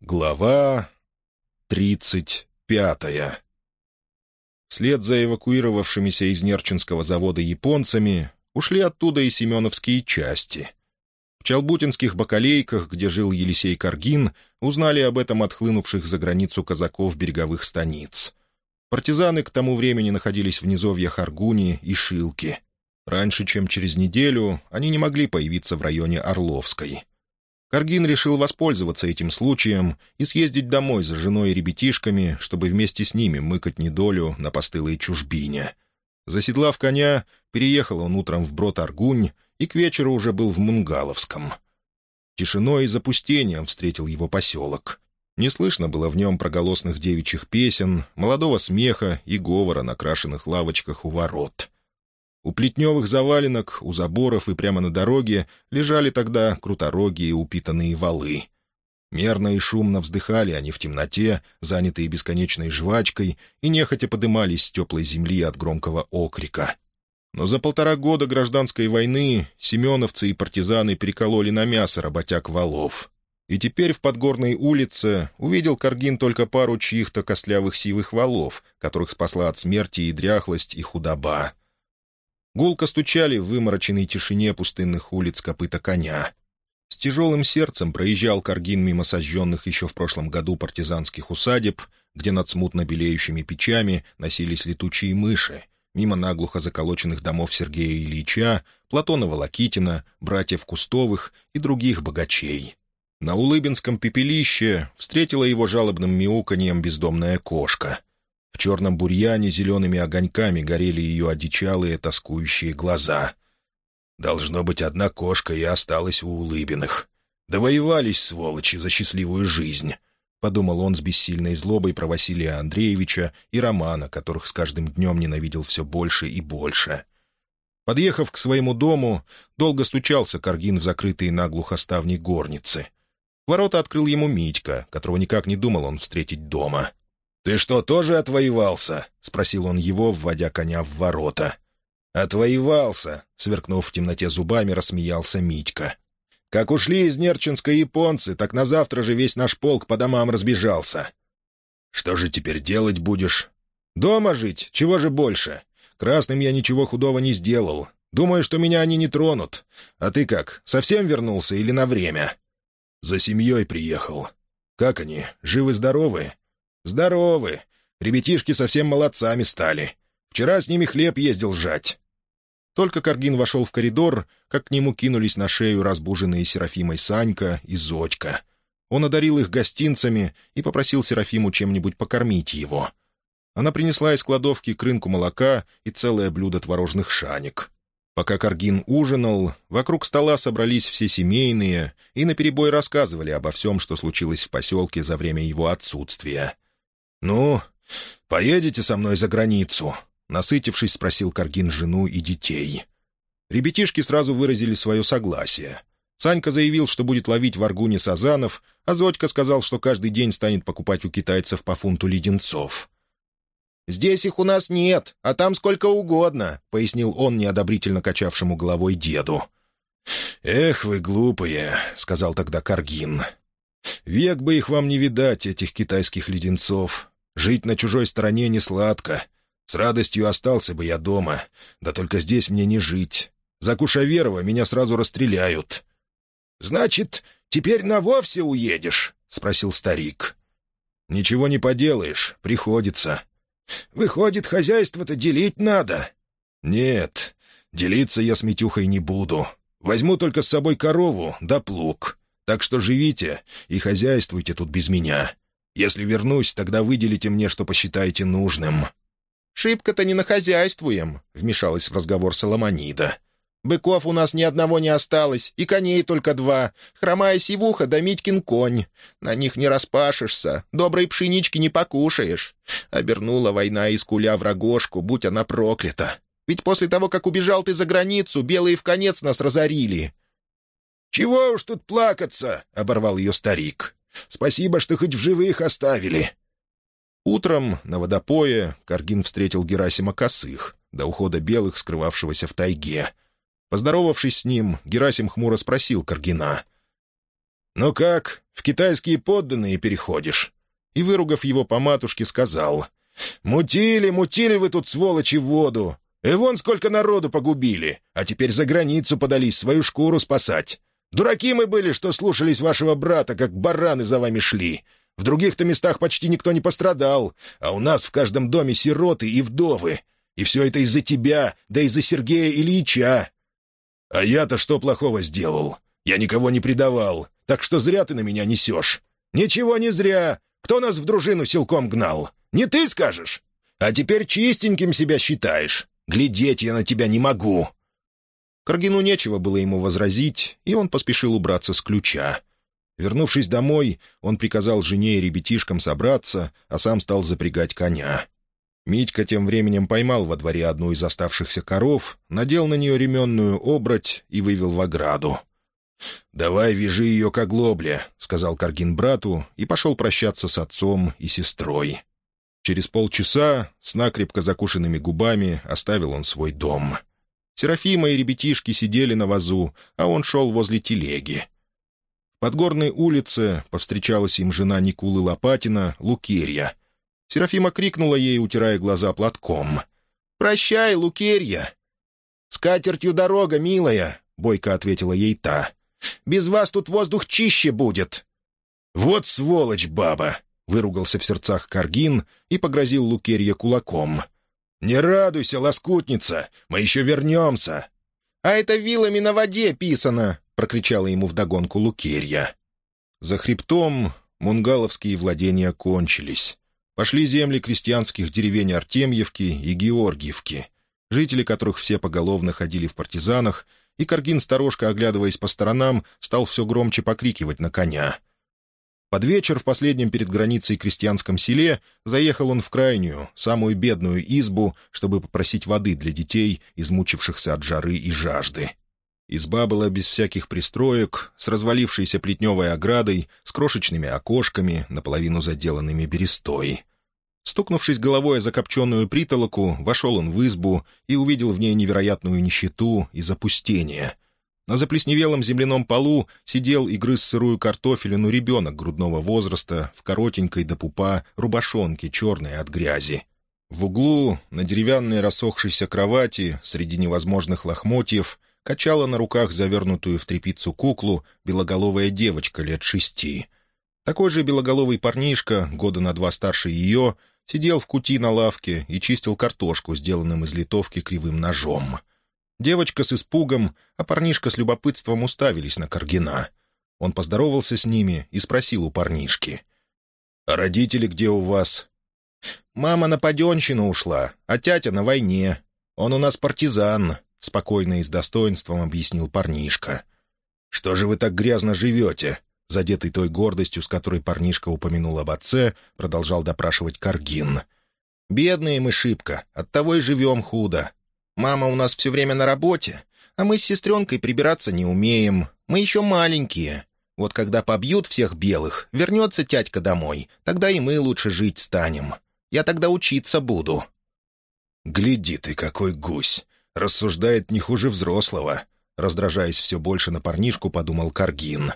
Глава тридцать пятая Вслед за эвакуировавшимися из Нерчинского завода японцами ушли оттуда и семеновские части. В Чалбутинских бакалейках, где жил Елисей Каргин, узнали об этом отхлынувших за границу казаков береговых станиц. Партизаны к тому времени находились в низовьях Аргуни и Шилки. Раньше, чем через неделю, они не могли появиться в районе Орловской. Каргин решил воспользоваться этим случаем и съездить домой за женой и ребятишками, чтобы вместе с ними мыкать недолю на постылой чужбине. Заседлав коня, переехал он утром в брод Аргунь и к вечеру уже был в Мунгаловском. Тишиной и запустением встретил его поселок. Не слышно было в нем проголосных девичьих песен, молодого смеха и говора на крашенных лавочках у ворот — у плетневых заваленок, у заборов и прямо на дороге лежали тогда круторогие упитанные валы. Мерно и шумно вздыхали они в темноте, занятые бесконечной жвачкой, и нехотя подымались с теплой земли от громкого окрика. Но за полтора года гражданской войны семеновцы и партизаны перекололи на мясо работяг валов. И теперь в Подгорной улице увидел Каргин только пару чьих-то костлявых сивых валов, которых спасла от смерти и дряхлость, и худоба. Гулко стучали в вымороченной тишине пустынных улиц копыта коня. С тяжелым сердцем проезжал Каргин мимо сожженных еще в прошлом году партизанских усадеб, где над смутно белеющими печами носились летучие мыши, мимо наглухо заколоченных домов Сергея Ильича, Платона Волокитина, братьев Кустовых и других богачей. На Улыбинском пепелище встретила его жалобным мяуканьем бездомная кошка. В черном бурьяне зелеными огоньками горели ее одичалые, тоскующие глаза. Должно быть, одна кошка и осталась у Улыбиных. Довоевались, сволочи, за счастливую жизнь. — подумал он с бессильной злобой про Василия Андреевича и Романа, которых с каждым днем ненавидел все больше и больше. Подъехав к своему дому, долго стучался Каргин в закрытые наглухо ставни горницы. Ворота открыл ему Митька, которого никак не думал он встретить дома. «Ты что, тоже отвоевался?» — спросил он его, вводя коня в ворота. «Отвоевался!» — сверкнув в темноте зубами, рассмеялся Митька. «Как ушли из Нерчинска японцы, так на завтра же весь наш полк по домам разбежался». «Что же теперь делать будешь?» «Дома жить? Чего же больше? Красным я ничего худого не сделал. Думаю, что меня они не тронут. А ты как, совсем вернулся или на время?» «За семьей приехал. Как они, живы-здоровы?» «Здоровы. Ребятишки совсем молодцами стали. Вчера с ними хлеб ездил жать». Только Каргин вошел в коридор, как к нему кинулись на шею разбуженные Серафимой Санька и Зодька. Он одарил их гостинцами и попросил Серафиму чем-нибудь покормить его. Она принесла из кладовки к рынку молока и целое блюдо творожных шанек. Пока Каргин ужинал, вокруг стола собрались все семейные и наперебой рассказывали обо всем, что случилось в поселке за время его отсутствия. «Ну, поедете со мной за границу?» — насытившись, спросил Каргин жену и детей. Ребятишки сразу выразили свое согласие. Санька заявил, что будет ловить в Аргуне сазанов, а Зодька сказал, что каждый день станет покупать у китайцев по фунту леденцов. «Здесь их у нас нет, а там сколько угодно», — пояснил он неодобрительно качавшему головой деду. «Эх вы глупые», — сказал тогда Каргин. «Век бы их вам не видать, этих китайских леденцов. Жить на чужой стороне не сладко. С радостью остался бы я дома, да только здесь мне не жить. За Кушаверова меня сразу расстреляют». «Значит, теперь на вовсе уедешь?» — спросил старик. «Ничего не поделаешь, приходится». «Выходит, хозяйство-то делить надо?» «Нет, делиться я с Митюхой не буду. Возьму только с собой корову да плуг. Так что живите и хозяйствуйте тут без меня. Если вернусь, тогда выделите мне, что посчитаете нужным». «Шибко-то не нахозяйствуем», — вмешалась в разговор Соломонида. «Быков у нас ни одного не осталось, и коней только два. Хромая сивуха да Митькин конь. На них не распашешься, доброй пшенички не покушаешь. Обернула война из куля в рогожку, будь она проклята. Ведь после того, как убежал ты за границу, белые в конец нас разорили. «Чего уж тут плакаться?» — оборвал ее старик. «Спасибо, что хоть в живых оставили». Утром на водопое Каргин встретил Герасима Косых, до ухода белых, скрывавшегося в тайге. Поздоровавшись с ним, Герасим хмуро спросил Каргина. «Ну как, в китайские подданные переходишь?» И, выругав его по матушке, сказал, «Мутили, мутили вы тут, сволочи, воду! И вон сколько народу погубили, а теперь за границу подались свою шкуру спасать. Дураки мы были, что слушались вашего брата, как бараны за вами шли. В других-то местах почти никто не пострадал, а у нас в каждом доме сироты и вдовы. И все это из-за тебя, да из-за Сергея Ильича. А я-то что плохого сделал? Я никого не предавал, так что зря ты на меня несешь. Ничего не зря. Кто нас в дружину силком гнал? Не ты скажешь? А теперь чистеньким себя считаешь. Глядеть я на тебя не могу». Каргину нечего было ему возразить, и он поспешил убраться с ключа. Вернувшись домой, он приказал жене и ребятишкам собраться, а сам стал запрягать коня. Митька тем временем поймал во дворе одну из оставшихся коров, надел на нее ременную обрать и вывел в ограду. «Давай вяжи ее к оглобле», — сказал Каргин брату и пошел прощаться с отцом и сестрой. Через полчаса, с накрепко закушенными губами, оставил он свой дом. Серафима и ребятишки сидели на вазу, а он шел возле телеги. В Подгорной улице повстречалась им жена Никулы Лопатина, Лукерья. Серафима крикнула ей, утирая глаза платком. «Прощай, Лукерья!» «С катертью дорога, милая!» — бойко ответила ей та. «Без вас тут воздух чище будет!» «Вот сволочь баба!» Выругался в сердцах Каргин и погрозил Лукерье кулаком. «Не радуйся, лоскутница, мы еще вернемся!» «А это вилами на воде писано!» — прокричала ему вдогонку Лукерья. За хребтом мунгаловские владения кончились. Пошли земли крестьянских деревень Артемьевки и Георгиевки, жители которых все поголовно ходили в партизанах, и Каргин, сторожка, оглядываясь по сторонам, стал все громче покрикивать на коня. Под вечер в последнем перед границей крестьянском селе заехал он в крайнюю, самую бедную избу, чтобы попросить воды для детей, измучившихся от жары и жажды. Изба была без всяких пристроек, с развалившейся плетневой оградой, с крошечными окошками, наполовину заделанными берестой. Стукнувшись головой о закопченную притолоку, вошел он в избу и увидел в ней невероятную нищету и запустение — на заплесневелом земляном полу сидел и грыз сырую картофелину ребенок грудного возраста в коротенькой до пупа рубашонке, черной от грязи. В углу, на деревянной рассохшейся кровати, среди невозможных лохмотьев, качала на руках завернутую в тряпицу куклу белоголовая девочка лет шести. Такой же белоголовый парнишка, года на два старше ее, сидел в кути на лавке и чистил картошку, сделанным из литовки кривым ножом. Девочка с испугом, а парнишка с любопытством уставились на Каргина. Он поздоровался с ними и спросил у парнишки. «А родители где у вас?» «Мама на паденщину ушла, а тятя на войне. Он у нас партизан», — спокойно и с достоинством объяснил парнишка. «Что же вы так грязно живете?» Задетый той гордостью, с которой парнишка упомянул об отце, продолжал допрашивать Каргин. «Бедные мы шибко, оттого и живем худо. Мама у нас все время на работе, а мы с сестренкой прибираться не умеем. Мы еще маленькие. Вот когда побьют всех белых, вернется тятька домой, тогда и мы лучше жить станем. Я тогда учиться буду». «Гляди ты, какой гусь! Рассуждает не хуже взрослого!» Раздражаясь все больше на парнишку, подумал Каргин.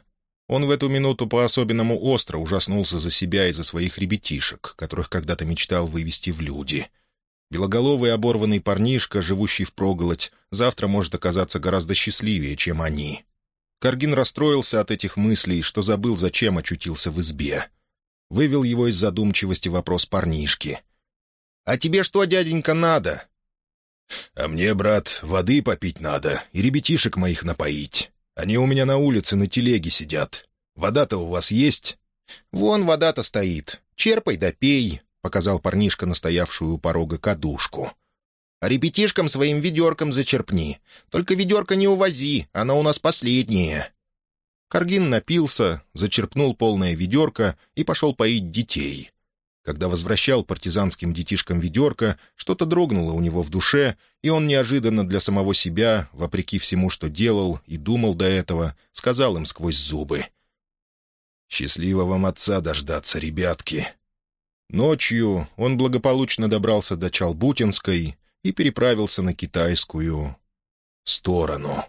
Он в эту минуту по-особенному остро ужаснулся за себя и за своих ребятишек, которых когда-то мечтал вывести в люди — Белоголовый оборванный парнишка, живущий в проголодь, завтра может оказаться гораздо счастливее, чем они. Каргин расстроился от этих мыслей, что забыл, зачем очутился в избе. Вывел его из задумчивости вопрос парнишки. «А тебе что, дяденька, надо?» «А мне, брат, воды попить надо и ребятишек моих напоить. Они у меня на улице на телеге сидят. Вода-то у вас есть?» «Вон вода-то стоит. Черпай да пей. — показал парнишка настоявшую у порога кадушку. «А ребятишкам своим ведерком зачерпни. Только ведерко не увози, оно у нас последнее». Каргин напился, зачерпнул полное ведерко и пошел поить детей. Когда возвращал партизанским детишкам ведерко, что-то дрогнуло у него в душе, и он неожиданно для самого себя, вопреки всему, что делал и думал до этого, сказал им сквозь зубы. «Счастливо вам отца дождаться, ребятки. Ночью он благополучно добрался до Чалбутинской и переправился на китайскую сторону.